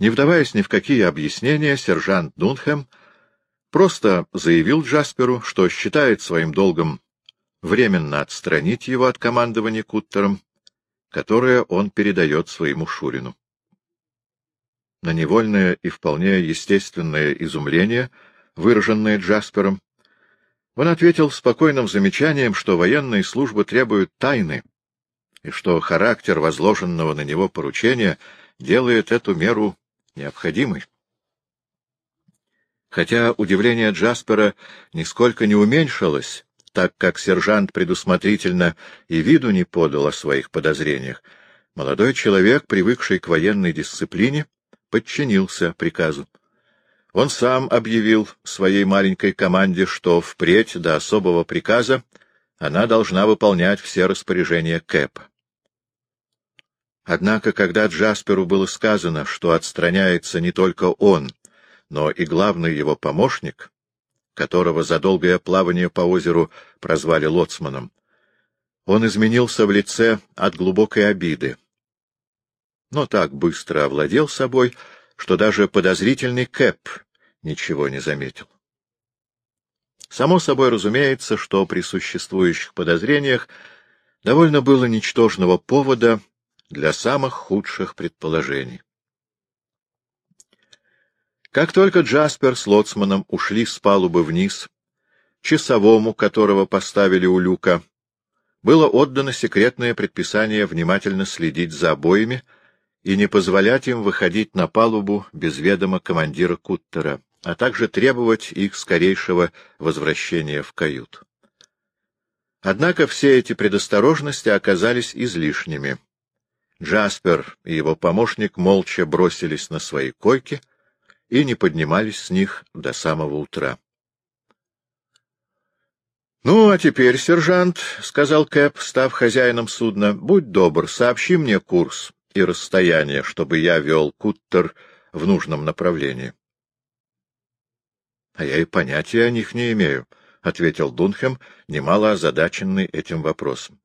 Не вдаваясь ни в какие объяснения, сержант Дунхэм просто заявил Джасперу, что считает своим долгом временно отстранить его от командования Куттером, которое он передает своему Шурину. На невольное и вполне естественное изумление, выраженное Джаспером, он ответил спокойным замечанием, что военные службы требуют тайны, и что характер возложенного на него поручения делает эту меру необходимой. Хотя удивление Джаспера нисколько не уменьшилось, так как сержант предусмотрительно и виду не подал о своих подозрениях, молодой человек, привыкший к военной дисциплине, подчинился приказу. Он сам объявил своей маленькой команде, что впредь до особого приказа она должна выполнять все распоряжения Кэпа. Однако, когда Джасперу было сказано, что отстраняется не только он, но и главный его помощник, которого за долгое плавание по озеру прозвали лоцманом, он изменился в лице от глубокой обиды. Но так быстро овладел собой, что даже подозрительный Кэп ничего не заметил. Само собой разумеется, что при существующих подозрениях довольно было ничтожного повода для самых худших предположений. Как только Джаспер с Лоцманом ушли с палубы вниз, часовому, которого поставили у люка, было отдано секретное предписание внимательно следить за обоими и не позволять им выходить на палубу без ведома командира Куттера, а также требовать их скорейшего возвращения в кают. Однако все эти предосторожности оказались излишними. Джаспер и его помощник молча бросились на свои койки и не поднимались с них до самого утра. — Ну, а теперь, сержант, — сказал Кэп, став хозяином судна, — будь добр, сообщи мне курс и расстояние, чтобы я вел куттер в нужном направлении. — А я и понятия о них не имею, — ответил Дунхем, немало озадаченный этим вопросом.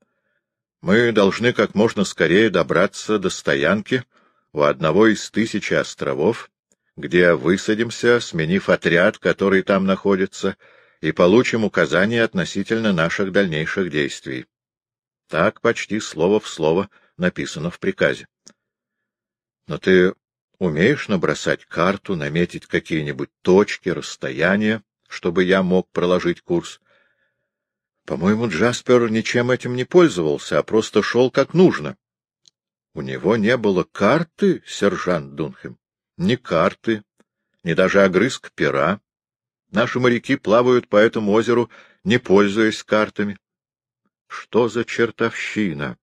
Мы должны как можно скорее добраться до стоянки у одного из тысячи островов, где высадимся, сменив отряд, который там находится, и получим указания относительно наших дальнейших действий. Так почти слово в слово написано в приказе. Но ты умеешь набросать карту, наметить какие-нибудь точки, расстояния, чтобы я мог проложить курс? По-моему, Джаспер ничем этим не пользовался, а просто шел как нужно. У него не было карты, сержант Дунхем. Ни карты, ни даже огрызк пера. Наши моряки плавают по этому озеру, не пользуясь картами. Что за чертовщина?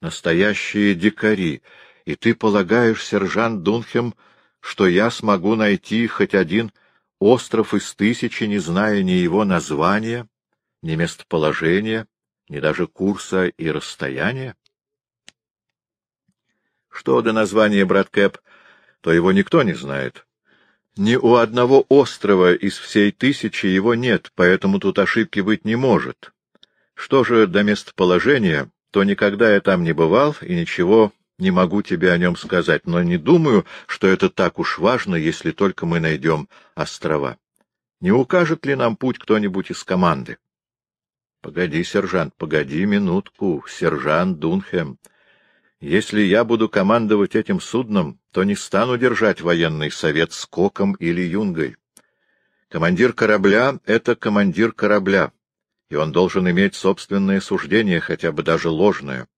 Настоящие дикари. И ты полагаешь, сержант Дунхем, что я смогу найти хоть один остров из тысячи, не зная ни его названия? Ни местоположения, ни даже курса и расстояния? Что до названия, брат то его никто не знает. Ни у одного острова из всей тысячи его нет, поэтому тут ошибки быть не может. Что же до местоположения, то никогда я там не бывал и ничего не могу тебе о нем сказать, но не думаю, что это так уж важно, если только мы найдем острова. Не укажет ли нам путь кто-нибудь из команды? Погоди, сержант, погоди минутку, сержант Дунхем. Если я буду командовать этим судном, то не стану держать военный совет с Коком или Юнгой. Командир корабля — это командир корабля, и он должен иметь собственное суждение, хотя бы даже ложное.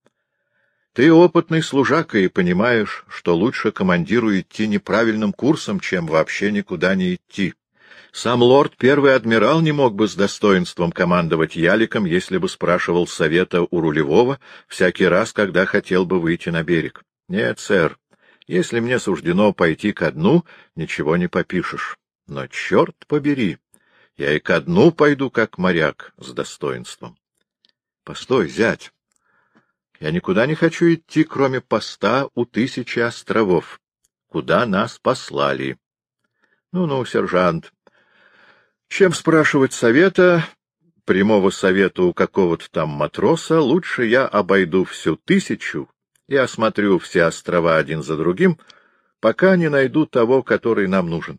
Ты опытный служака и понимаешь, что лучше командиру идти неправильным курсом, чем вообще никуда не идти. Сам лорд первый адмирал не мог бы с достоинством командовать яликом, если бы спрашивал совета у рулевого всякий раз, когда хотел бы выйти на берег. Нет, сэр, если мне суждено пойти ко дну, ничего не попишешь. Но черт побери, я и ко дну пойду, как моряк, с достоинством. Постой, зять. Я никуда не хочу идти, кроме поста у тысячи островов, куда нас послали. Ну-ну, сержант, чем спрашивать совета, прямого совета у какого-то там матроса, лучше я обойду всю тысячу и осмотрю все острова один за другим, пока не найду того, который нам нужен.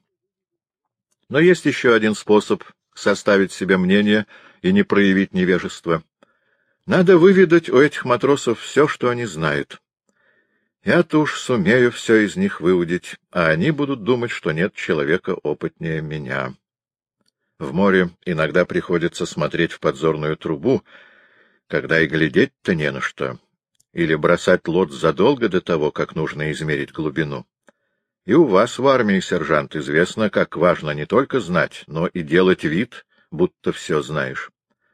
Но есть еще один способ составить себе мнение и не проявить невежество. Надо выведать у этих матросов все, что они знают. Я-то уж сумею все из них выудить, а они будут думать, что нет человека опытнее меня. В море иногда приходится смотреть в подзорную трубу, когда и глядеть-то не на что, или бросать лот задолго до того, как нужно измерить глубину. И у вас в армии, сержант, известно, как важно не только знать, но и делать вид, будто все знаешь.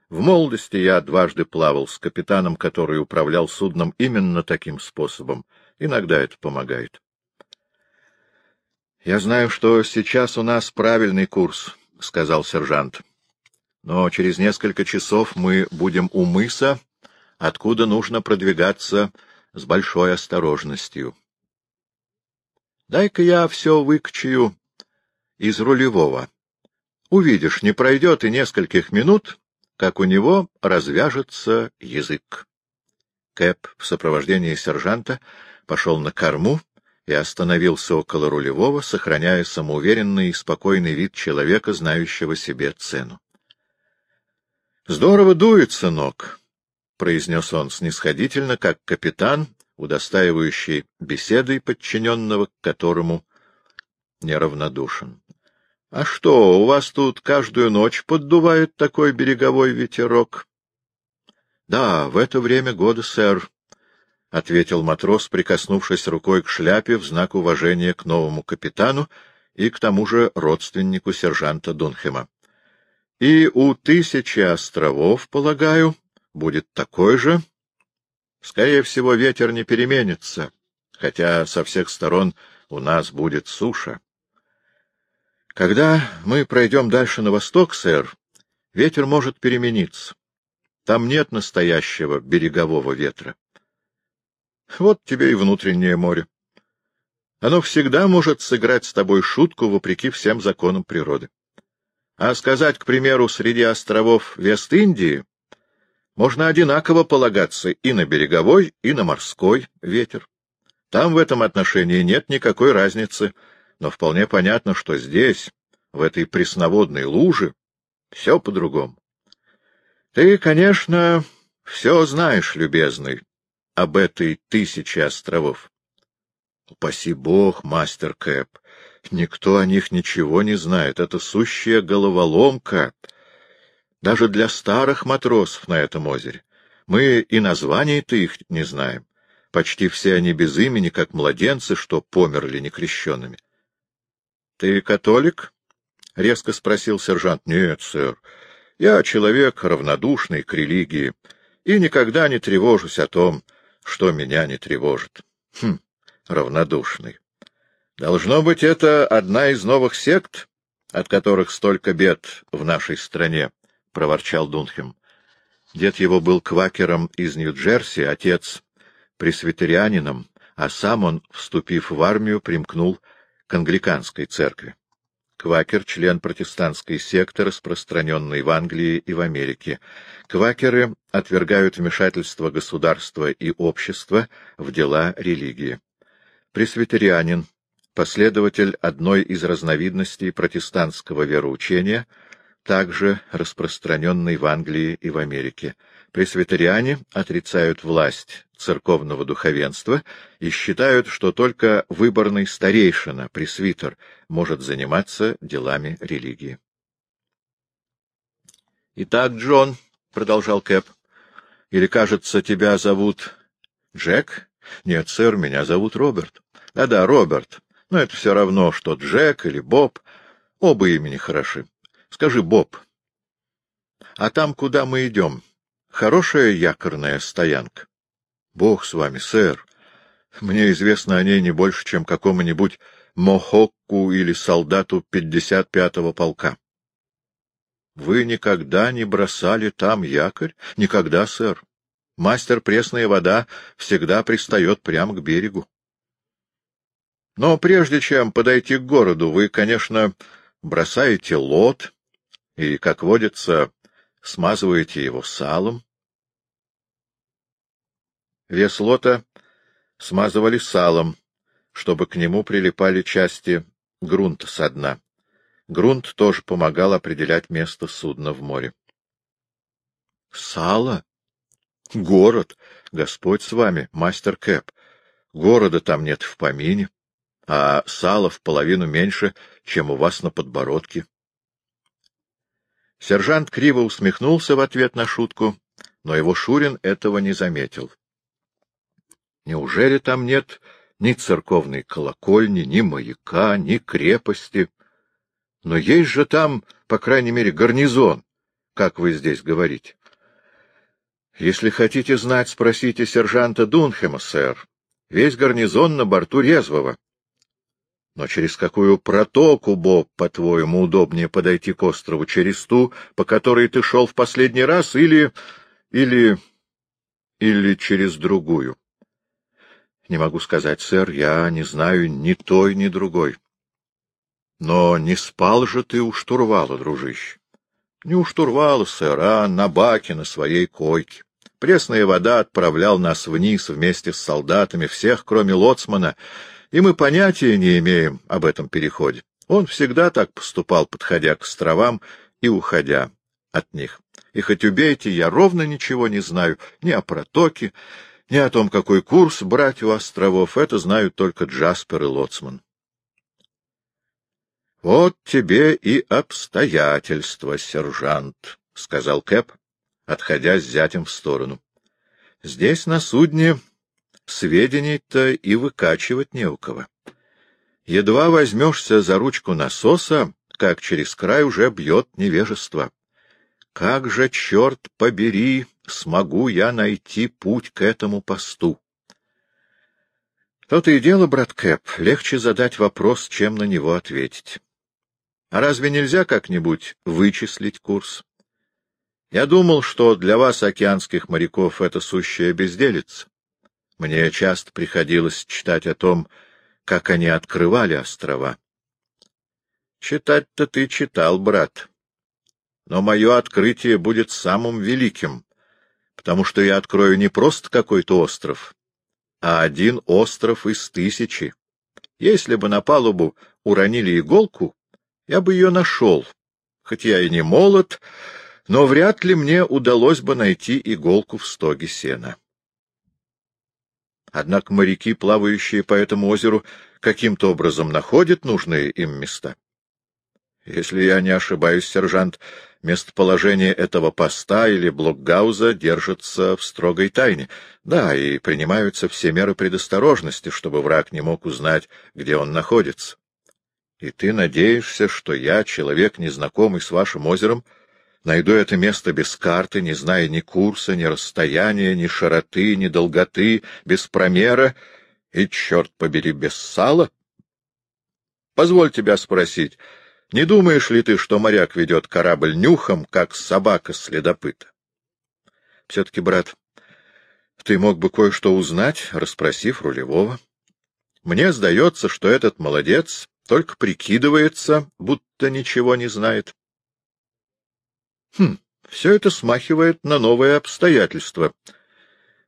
В молодости я дважды плавал с капитаном, который управлял судном именно таким способом — Иногда это помогает. — Я знаю, что сейчас у нас правильный курс, — сказал сержант. — Но через несколько часов мы будем у мыса, откуда нужно продвигаться с большой осторожностью. Дай-ка я все выкачаю из рулевого. Увидишь, не пройдет и нескольких минут, как у него развяжется язык. Кэп в сопровождении сержанта пошел на корму и остановился около рулевого, сохраняя самоуверенный и спокойный вид человека, знающего себе цену. — Здорово дует, сынок, — произнес он снисходительно, как капитан, удостаивающий беседой подчиненного, к которому неравнодушен. — А что, у вас тут каждую ночь поддувает такой береговой ветерок? — Да, в это время года, сэр, — ответил матрос, прикоснувшись рукой к шляпе в знак уважения к новому капитану и к тому же родственнику сержанта Дунхема. — И у тысячи островов, полагаю, будет такой же. Скорее всего, ветер не переменится, хотя со всех сторон у нас будет суша. Когда мы пройдем дальше на восток, сэр, ветер может перемениться. Там нет настоящего берегового ветра. Вот тебе и внутреннее море. Оно всегда может сыграть с тобой шутку вопреки всем законам природы. А сказать, к примеру, среди островов Вест-Индии можно одинаково полагаться и на береговой, и на морской ветер. Там в этом отношении нет никакой разницы, но вполне понятно, что здесь, в этой пресноводной луже, все по-другому. Ты, конечно, все знаешь, любезный, об этой тысяче островов? Упаси бог, мастер Кэп, никто о них ничего не знает. Это сущая головоломка. Даже для старых матросов на этом озере. Мы и названий-то их не знаем. Почти все они без имени, как младенцы, что померли некрещенными. — Ты католик? — резко спросил сержант. — Нет, сэр. Я человек равнодушный к религии и никогда не тревожусь о том, что меня не тревожит. Хм, равнодушный. Должно быть, это одна из новых сект, от которых столько бед в нашей стране, — проворчал Дунхем. Дед его был квакером из Нью-Джерси, отец — пресвитерианином, а сам он, вступив в армию, примкнул к англиканской церкви. Квакер — член протестантской секты, распространенной в Англии и в Америке. Квакеры отвергают вмешательство государства и общества в дела религии. Пресвитерианин — последователь одной из разновидностей протестантского вероучения, также распространенной в Англии и в Америке. Пресвитериане отрицают власть церковного духовенства и считают, что только выборный старейшина, пресвитер, может заниматься делами религии. «Итак, Джон», — продолжал Кэп, — «или, кажется, тебя зовут Джек? Нет, сэр, меня зовут Роберт. Да-да, Роберт. Но это все равно, что Джек или Боб. Оба имени хороши. Скажи, Боб, а там, куда мы идем, хорошая якорная стоянка? Бог с вами, сэр. Мне известно о ней не больше, чем какому-нибудь Мохокку или солдату 55-го полка. Вы никогда не бросали там якорь? Никогда, сэр. Мастер пресная вода всегда пристает прямо к берегу. Но прежде чем подойти к городу, вы, конечно, бросаете лот и, как водится, смазываете его салом. Вес лота смазывали салом, чтобы к нему прилипали части грунта со дна. Грунт тоже помогал определять место судна в море. — Сало? Город. Господь с вами, мастер Кэп. Города там нет в помине, а сало в половину меньше, чем у вас на подбородке. Сержант криво усмехнулся в ответ на шутку, но его Шурин этого не заметил. Неужели там нет ни церковной колокольни, ни маяка, ни крепости? Но есть же там, по крайней мере, гарнизон, как вы здесь говорите. Если хотите знать, спросите сержанта Дунхема, сэр. Весь гарнизон на борту резвого. Но через какую протоку, Боб, по-твоему, удобнее подойти к острову? Через ту, по которой ты шел в последний раз, или... или... или через другую? Не могу сказать, сэр, я не знаю ни той, ни другой. Но не спал же ты у штурвала, дружище. Не у штурвала, сэр, а на баке на своей койке. Пресная вода отправлял нас вниз вместе с солдатами, всех, кроме лоцмана, и мы понятия не имеем об этом переходе. Он всегда так поступал, подходя к островам и уходя от них. И хоть убейте, я ровно ничего не знаю ни о протоке, ни о том, какой курс брать у островов. Это знают только Джаспер и Лоцман. — Вот тебе и обстоятельства, сержант, — сказал Кэп, отходя с зятем в сторону. — Здесь, на судне, сведений-то и выкачивать не у кого. Едва возьмешься за ручку насоса, как через край уже бьет невежество. Как же, черт побери, смогу я найти путь к этому посту? То-то и дело, брат Кэп, легче задать вопрос, чем на него ответить. А разве нельзя как-нибудь вычислить курс? Я думал, что для вас, океанских моряков, это сущая безделица. Мне часто приходилось читать о том, как они открывали острова. Читать-то ты читал, брат. Но мое открытие будет самым великим, потому что я открою не просто какой-то остров, а один остров из тысячи. Если бы на палубу уронили иголку, я бы ее нашел, хоть я и не молод, но вряд ли мне удалось бы найти иголку в стоге сена. Однако моряки, плавающие по этому озеру, каким-то образом находят нужные им места. Если я не ошибаюсь, сержант, местоположение этого поста или блокгауза держится в строгой тайне. Да, и принимаются все меры предосторожности, чтобы враг не мог узнать, где он находится. И ты надеешься, что я, человек, незнакомый с вашим озером, найду это место без карты, не зная ни курса, ни расстояния, ни широты, ни долготы, без промера и, черт побери, без сала? Позволь тебя спросить, не думаешь ли ты, что моряк ведет корабль нюхом, как собака-следопыта? Все-таки, брат, ты мог бы кое-что узнать, расспросив рулевого. Мне сдается, что этот молодец только прикидывается, будто ничего не знает. Хм, все это смахивает на новые обстоятельства.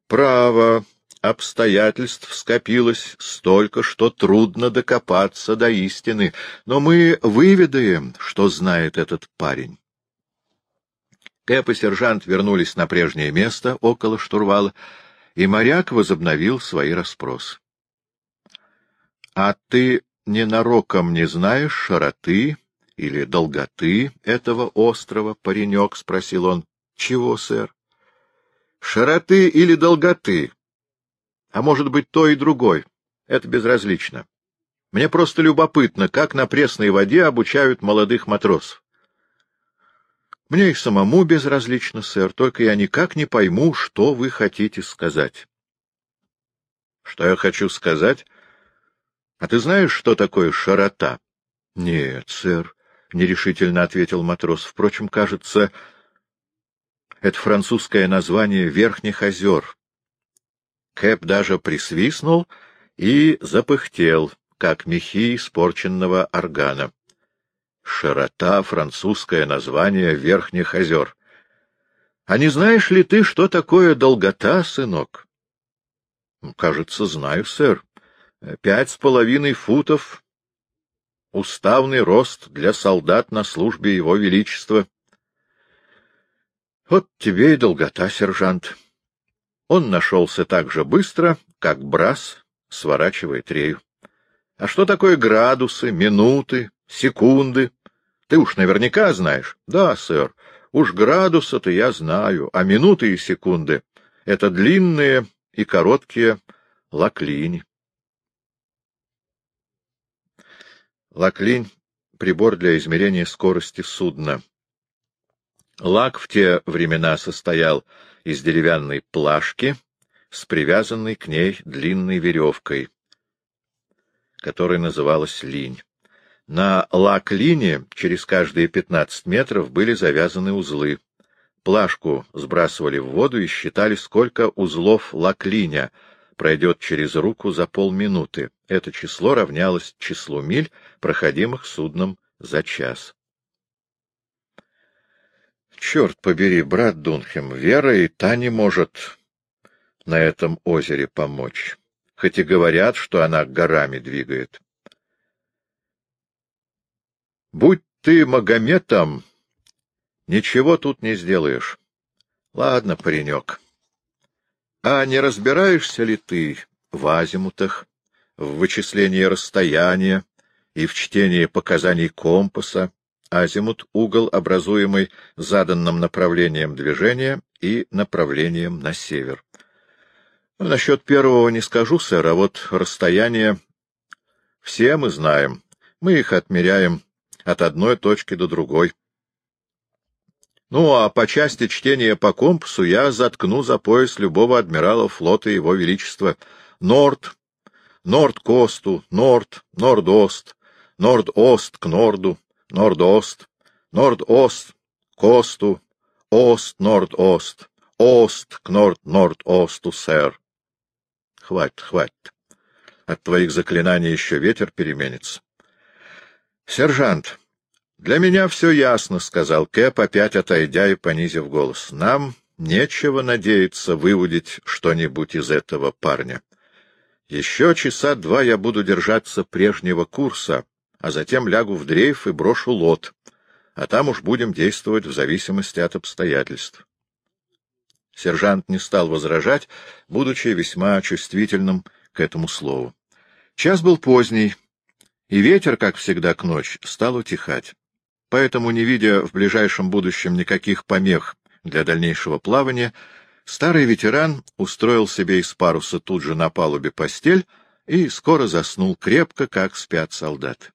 Право, обстоятельств скопилось столько, что трудно докопаться до истины, но мы выведаем, что знает этот парень. Кэп и сержант вернулись на прежнее место, около штурвала, и моряк возобновил свои расспросы. — А ты ненароком не знаешь широты или долготы этого острова, паренек? — спросил он. — Чего, сэр? — Широты или долготы? А может быть, то и другой. Это безразлично. Мне просто любопытно, как на пресной воде обучают молодых матросов. — Мне и самому безразлично, сэр, только я никак не пойму, что вы хотите сказать. — Что я хочу сказать? — А ты знаешь, что такое широта? — Нет, сэр, — нерешительно ответил матрос. — Впрочем, кажется, это французское название Верхних озер. Кэп даже присвистнул и запыхтел, как мехи испорченного органа. Широта — французское название Верхних озер. — А не знаешь ли ты, что такое долгота, сынок? — Кажется, знаю, сэр. Пять с половиной футов — уставный рост для солдат на службе Его Величества. Вот тебе и долгота, сержант. Он нашелся так же быстро, как брас сворачивает рею. А что такое градусы, минуты, секунды? Ты уж наверняка знаешь. Да, сэр, уж градусы-то я знаю, а минуты и секунды — это длинные и короткие лаклини. Лаклинь — прибор для измерения скорости судна. Лак в те времена состоял из деревянной плашки с привязанной к ней длинной веревкой, которая называлась линь. На лак-лине через каждые пятнадцать метров были завязаны узлы. Плашку сбрасывали в воду и считали, сколько узлов лак-линя пройдет через руку за полминуты. Это число равнялось числу миль, проходимых судном за час. Черт побери, брат Дунхем, Вера и та не может на этом озере помочь, хоть и говорят, что она горами двигает. Будь ты Магометом, ничего тут не сделаешь. Ладно, паренек. А не разбираешься ли ты в азимутах, в вычислении расстояния и в чтении показаний компаса? Азимут — угол, образуемый заданным направлением движения и направлением на север. Насчет первого не скажу, сэр, а вот расстояние все мы знаем. Мы их отмеряем от одной точки до другой. Ну, а по части чтения по компасу я заткну за пояс любого адмирала флота Его Величества. Норд, Норд-Косту, Норд, Норд-Ост, Норд-Ост к Норду, Норд-Ост, Норд-Ост, Косту, Ост, Норд-Ост, Ост к Норд-Норд-Осту, сэр. Хватит, хватит. От твоих заклинаний еще ветер переменится. — Сержант, для меня все ясно, — сказал Кэп, опять отойдя и понизив голос. — Нам нечего надеяться выудить что-нибудь из этого парня. Еще часа два я буду держаться прежнего курса, а затем лягу в дрейф и брошу лот, а там уж будем действовать в зависимости от обстоятельств. Сержант не стал возражать, будучи весьма чувствительным к этому слову. Час был поздний, и ветер, как всегда к ночь, стал утихать. Поэтому, не видя в ближайшем будущем никаких помех для дальнейшего плавания, старый ветеран устроил себе из паруса тут же на палубе постель и скоро заснул крепко, как спят солдаты.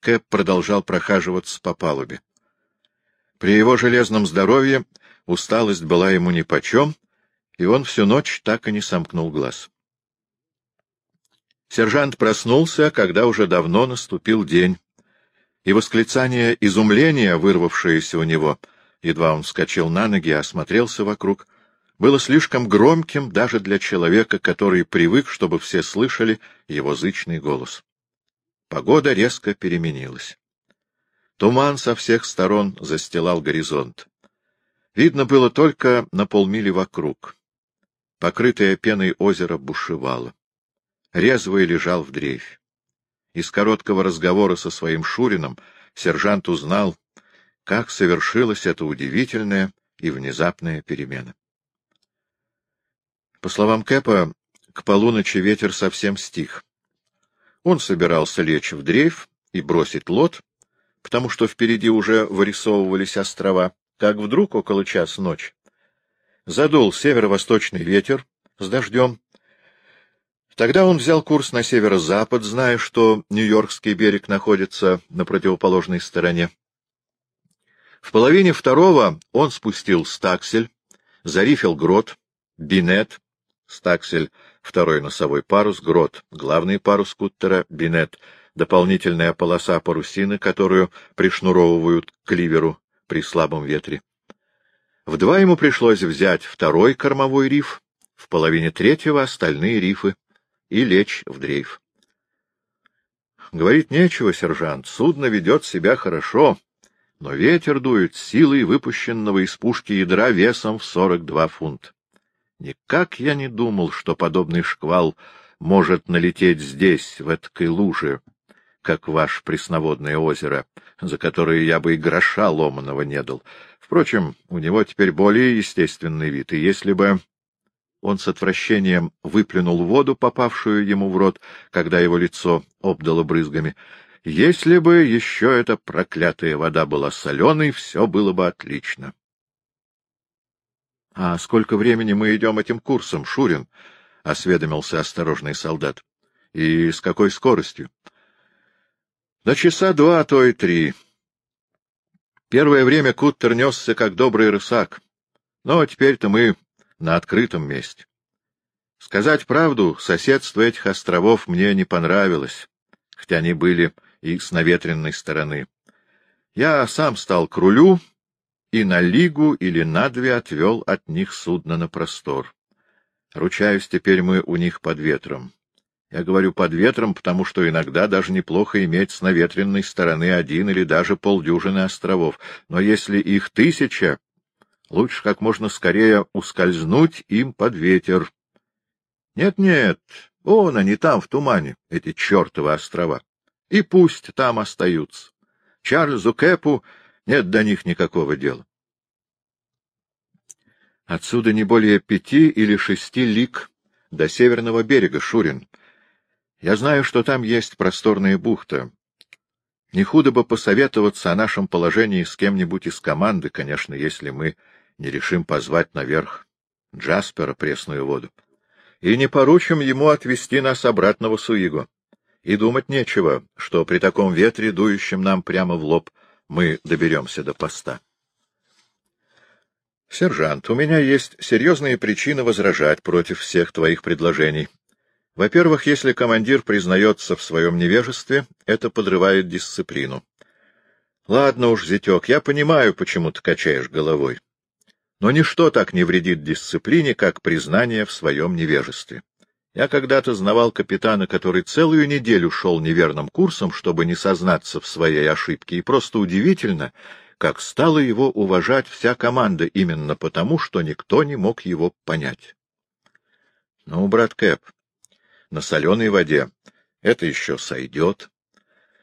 Кэп продолжал прохаживаться по палубе. При его железном здоровье усталость была ему нипочем, и он всю ночь так и не сомкнул глаз. Сержант проснулся, когда уже давно наступил день, и восклицание изумления, вырвавшееся у него, едва он вскочил на ноги и осмотрелся вокруг, было слишком громким даже для человека, который привык, чтобы все слышали его зычный голос. Погода резко переменилась. Туман со всех сторон застилал горизонт. Видно было только на полмили вокруг. Покрытое пеной озеро бушевало. Резвый лежал в дрейфе. Из короткого разговора со своим Шурином сержант узнал, как совершилась эта удивительная и внезапная перемена. По словам Кэпа, к полуночи ветер совсем стих. Он собирался лечь в дрейф и бросить лот, потому что впереди уже вырисовывались острова, как вдруг около час ночи задул северо-восточный ветер с дождем, Тогда он взял курс на северо-запад, зная, что Нью-Йоркский берег находится на противоположной стороне. В половине второго он спустил стаксель, зарифил грот, бинет, стаксель — второй носовой парус, грот — главный парус куттера, бинет — дополнительная полоса парусины, которую пришнуровывают к ливеру при слабом ветре. В два ему пришлось взять второй кормовой риф, в половине третьего — остальные рифы и лечь в дрейф. Говорит нечего, сержант, судно ведет себя хорошо, но ветер дует силой выпущенного из пушки ядра весом в сорок два фунта. Никак я не думал, что подобный шквал может налететь здесь, в этой луже, как ваше пресноводное озеро, за которое я бы и гроша ломаного не дал. Впрочем, у него теперь более естественный вид, и если бы... Он с отвращением выплюнул воду, попавшую ему в рот, когда его лицо обдало брызгами. Если бы еще эта проклятая вода была соленой, все было бы отлично. — А сколько времени мы идем этим курсом, Шурин? — осведомился осторожный солдат. — И с какой скоростью? — До часа два, а то и три. Первое время Куттер несся, как добрый рысак. Но теперь-то мы на открытом месте. Сказать правду, соседство этих островов мне не понравилось, хотя они были и с наветренной стороны. Я сам стал к рулю и на лигу или на две отвел от них судно на простор. Ручаюсь, теперь мы у них под ветром. Я говорю под ветром, потому что иногда даже неплохо иметь с наветренной стороны один или даже полдюжины островов, но если их тысяча, лучше как можно скорее ускользнуть им под ветер. Нет-нет, вон они там, в тумане, эти чертовы острова. И пусть там остаются. Чарльзу Кэпу нет до них никакого дела. Отсюда не более пяти или шести лиг до северного берега, Шурин. Я знаю, что там есть просторная бухта. Не худо бы посоветоваться о нашем положении с кем-нибудь из команды, конечно, если мы не решим позвать наверх Джаспера пресную воду. И не поручим ему отвезти нас обратно в Суиго. И думать нечего, что при таком ветре, дующем нам прямо в лоб, мы доберемся до поста. — Сержант, у меня есть серьезные причины возражать против всех твоих предложений. Во-первых, если командир признается в своем невежестве, это подрывает дисциплину. Ладно уж, зятек, я понимаю, почему ты качаешь головой. Но ничто так не вредит дисциплине, как признание в своем невежестве. Я когда-то знавал капитана, который целую неделю шел неверным курсом, чтобы не сознаться в своей ошибке, и просто удивительно, как стала его уважать вся команда именно потому, что никто не мог его понять. Ну, брат Кэп, на соленой воде это еще сойдет,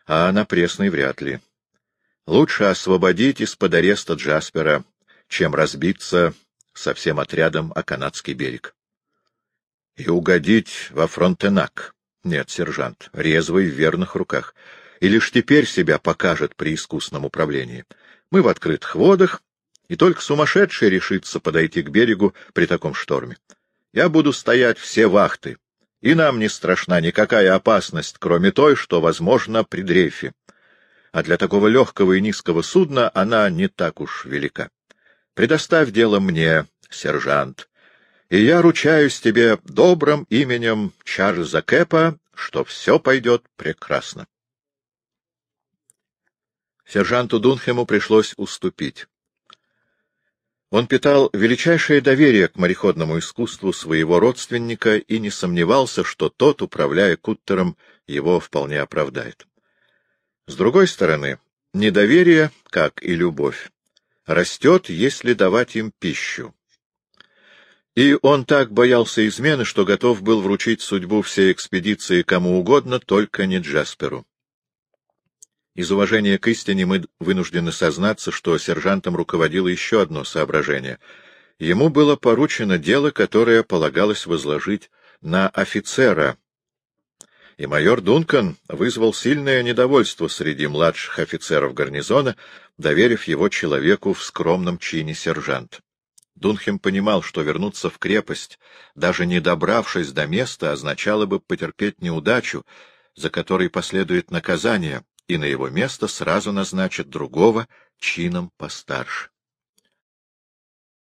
а на пресной вряд ли. Лучше освободить из-под ареста Джаспера, чем разбиться со всем отрядом о канадский берег и угодить во фронтенак. Нет, сержант, резвый в верных руках. И лишь теперь себя покажет при искусном управлении. Мы в открытых водах, и только сумасшедший решится подойти к берегу при таком шторме. Я буду стоять все вахты, и нам не страшна никакая опасность, кроме той, что возможно при дрейфе. А для такого легкого и низкого судна она не так уж велика. Предоставь дело мне, сержант, и я ручаюсь тебе добрым именем Чарльза Кэпа, что все пойдет прекрасно. Сержанту Дунхему пришлось уступить. Он питал величайшее доверие к мореходному искусству своего родственника и не сомневался, что тот, управляя куттером, его вполне оправдает. С другой стороны, недоверие, как и любовь, растет, если давать им пищу. И он так боялся измены, что готов был вручить судьбу всей экспедиции кому угодно, только не Джасперу. Из уважения к истине мы вынуждены сознаться, что сержантом руководило еще одно соображение. Ему было поручено дело, которое полагалось возложить на офицера, и майор Дункан вызвал сильное недовольство среди младших офицеров гарнизона, доверив его человеку в скромном чине сержант. Дунхем понимал, что вернуться в крепость, даже не добравшись до места, означало бы потерпеть неудачу, за которой последует наказание, и на его место сразу назначат другого чином постарше.